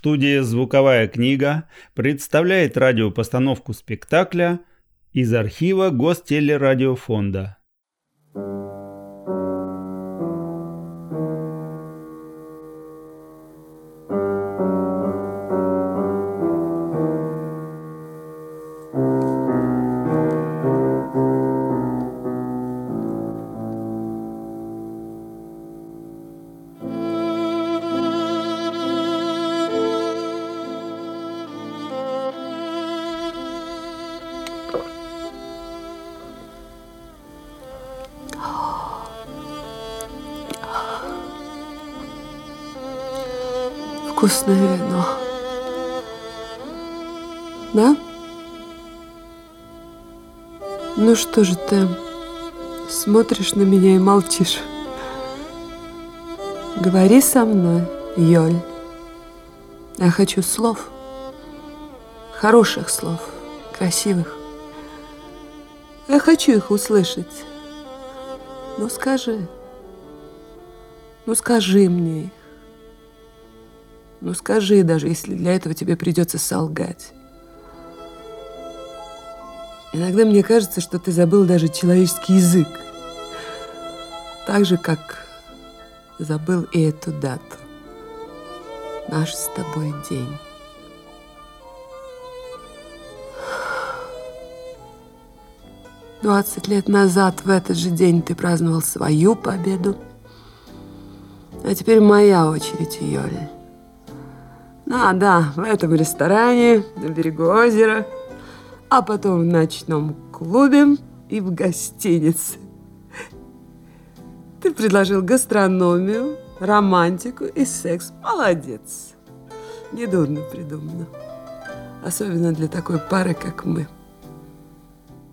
Студия «Звуковая книга» представляет радиопостановку спектакля из архива Гостелерадиофонда. Вкусное вино. Да? Ну что же ты смотришь на меня и молчишь? Говори со мной, Йоль. Я хочу слов. Хороших слов, красивых. Я хочу их услышать. Ну скажи. Ну скажи мне их. Ну скажи, даже если для этого тебе придется солгать. Иногда мне кажется, что ты забыл даже человеческий язык. Так же, как забыл и эту дату. Наш с тобой день. Двадцать лет назад в этот же день ты праздновал свою победу. А теперь моя очередь, Йоля. А, да, в этом ресторане, на берегу озера, а потом в ночном клубе и в гостинице. Ты предложил гастрономию, романтику и секс. Молодец. Недурно придумано. Особенно для такой пары, как мы.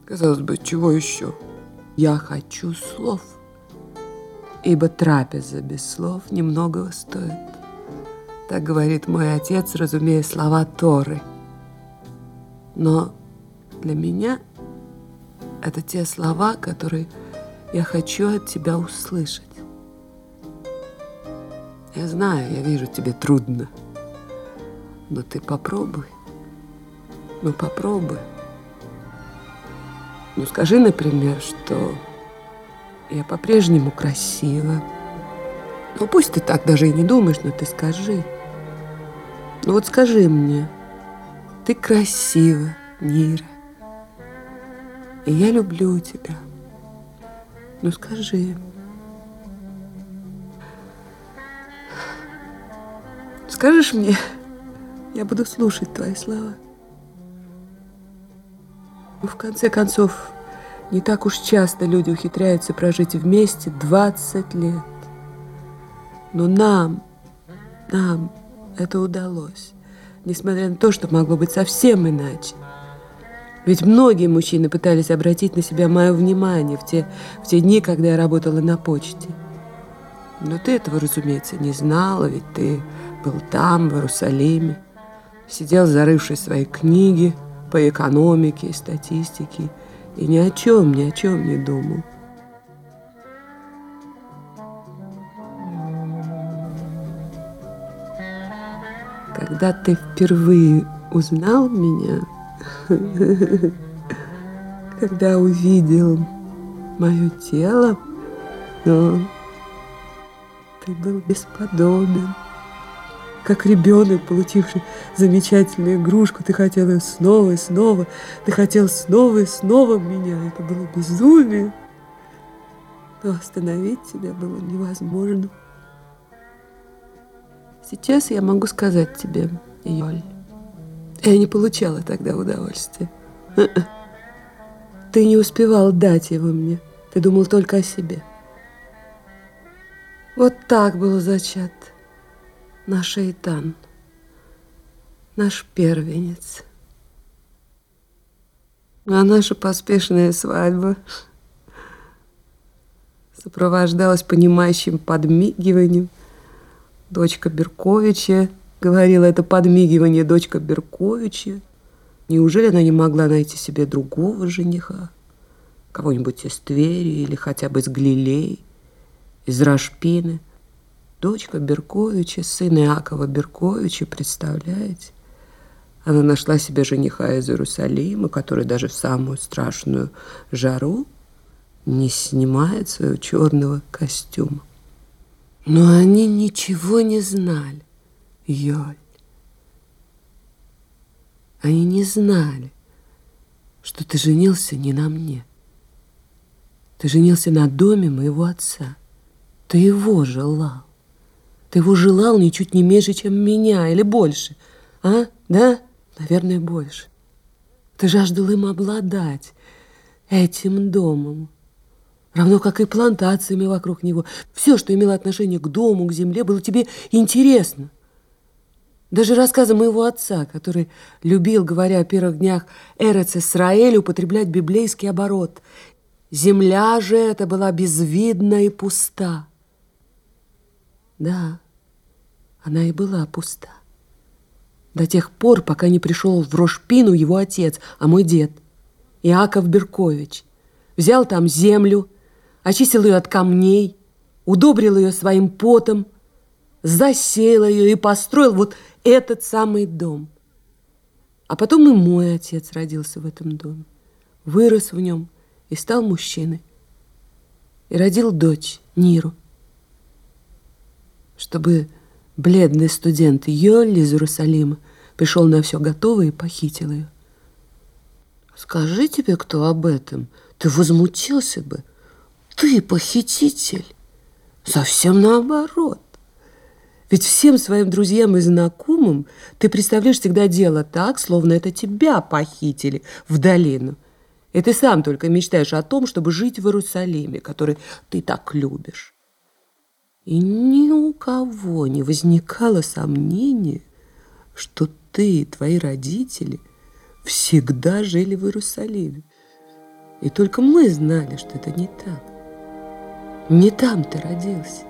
Казалось бы, чего еще? Я хочу слов. Ибо трапеза без слов немногого стоит. Так говорит мой отец, разумея слова Торы. Но для меня это те слова, которые я хочу от тебя услышать. Я знаю, я вижу, тебе трудно. Но ты попробуй. Ну, попробуй. Ну, скажи, например, что я по-прежнему красива. Ну, пусть ты так даже и не думаешь, но ты скажи. Ну вот скажи мне, ты красива, Нира. И я люблю тебя. Ну скажи. Скажешь мне, я буду слушать твои слова. Ну, в конце концов, не так уж часто люди ухитряются прожить вместе 20 лет. Но нам, нам это удалось, несмотря на то, что могло быть совсем иначе. Ведь многие мужчины пытались обратить на себя мое внимание в те, в те дни, когда я работала на почте. Но ты этого, разумеется, не знала, ведь ты был там, в Иерусалиме, сидел, зарывшись в свои книги по экономике и статистике, и ни о чем, ни о чем не думал. Когда ты впервые узнал меня, когда увидел мое тело, но ты был бесподобен. Как ребенок, получивший замечательную игрушку, ты хотел ее снова и снова, ты хотел снова и снова меня. Это было безумие. Но остановить тебя было невозможно. Сейчас я могу сказать тебе, Йоль, я не получала тогда удовольствия. Ты не успевал дать его мне. Ты думал только о себе. Вот так был зачат наш Эйтан, наш первенец. А наша поспешная свадьба сопровождалась понимающим подмигиванием Дочка Берковича, говорила это подмигивание дочка Берковича. Неужели она не могла найти себе другого жениха? Кого-нибудь из Твери или хотя бы из Глилей, из Рашпины? Дочка Берковича, сын Иакова Берковича, представляете? Она нашла себе жениха из Иерусалима, который даже в самую страшную жару не снимает своего черного костюма. Но они ничего не знали, Йоль. Они не знали, что ты женился не на мне. Ты женился на доме моего отца. Ты его желал. Ты его желал ничуть не меньше, чем меня, или больше. А? Да? Наверное, больше. Ты жаждал им обладать этим домом. Равно как и плантациями вокруг него. Все, что имело отношение к дому, к земле, было тебе интересно. Даже рассказы моего отца, который любил, говоря о первых днях Эрец Исраэля, употреблять библейский оборот. Земля же эта была безвидна и пуста. Да, она и была пуста. До тех пор, пока не пришел в Рошпину его отец, а мой дед, Иаков Беркович. Взял там землю, очистил ее от камней, удобрил ее своим потом, засеял ее и построил вот этот самый дом. А потом и мой отец родился в этом доме, вырос в нем и стал мужчиной. И родил дочь Ниру чтобы бледный студент Йоль из Иерусалима пришел на все готовое и похитил ее. Скажи тебе кто об этом, ты возмутился бы. Ты похититель. Совсем наоборот. Ведь всем своим друзьям и знакомым ты представляешь всегда дело так, словно это тебя похитили в долину. И ты сам только мечтаешь о том, чтобы жить в Иерусалиме, который ты так любишь. И ни у кого не возникало сомнения, что ты и твои родители всегда жили в Иерусалиме. И только мы знали, что это не так. Не там ты родился.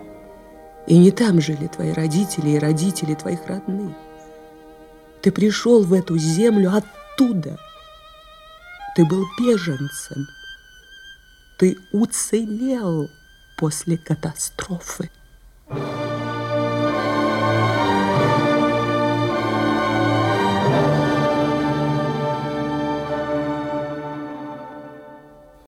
И не там жили твои родители и родители твоих родных. Ты пришел в эту землю оттуда. Ты был беженцем. Ты уцелел после катастрофы.